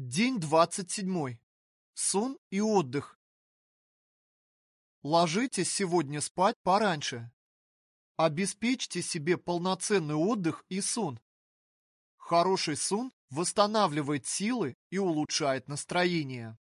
День двадцать седьмой. Сон и отдых. Ложитесь сегодня спать пораньше. Обеспечьте себе полноценный отдых и сон. Хороший сон восстанавливает силы и улучшает настроение.